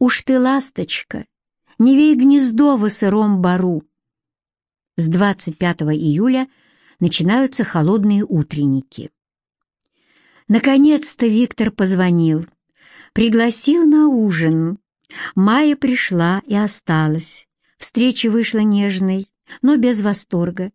Уж ты, ласточка, не вей гнездо в сыром бару. С 25 июля начинаются холодные утренники. Наконец-то Виктор позвонил, пригласил на ужин. Майя пришла и осталась. Встреча вышла нежной, но без восторга.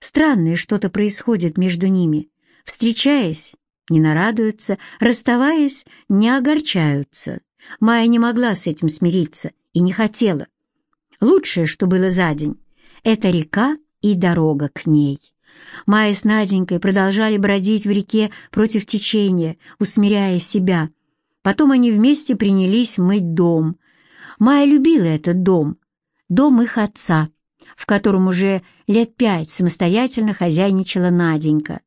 Странное что-то происходит между ними. Встречаясь, не нарадуются, расставаясь, не огорчаются. Майя не могла с этим смириться и не хотела. Лучшее, что было за день, — это река и дорога к ней. Майя с Наденькой продолжали бродить в реке против течения, усмиряя себя. Потом они вместе принялись мыть дом. Майя любила этот дом, дом их отца, в котором уже лет пять самостоятельно хозяйничала Наденька.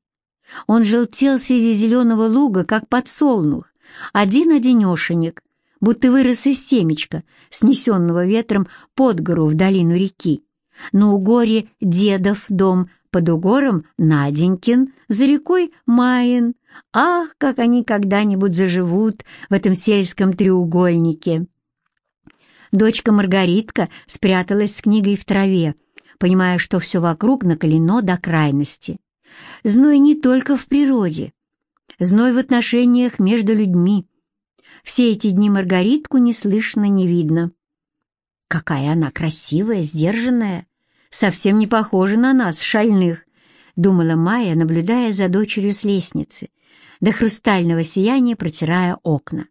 Он желтел среди зеленого луга, как подсолнух, один-одинешенек, будто вырос из семечка, снесенного ветром под гору в долину реки. На угоре дедов дом, под угором Наденькин, за рекой Маин. Ах, как они когда-нибудь заживут в этом сельском треугольнике! Дочка Маргаритка спряталась с книгой в траве, понимая, что все вокруг накалено до крайности. Зной не только в природе, зной в отношениях между людьми. Все эти дни Маргаритку не слышно, не видно. Какая она красивая, сдержанная, совсем не похожа на нас, шальных, думала Майя, наблюдая за дочерью с лестницы, до хрустального сияния протирая окна.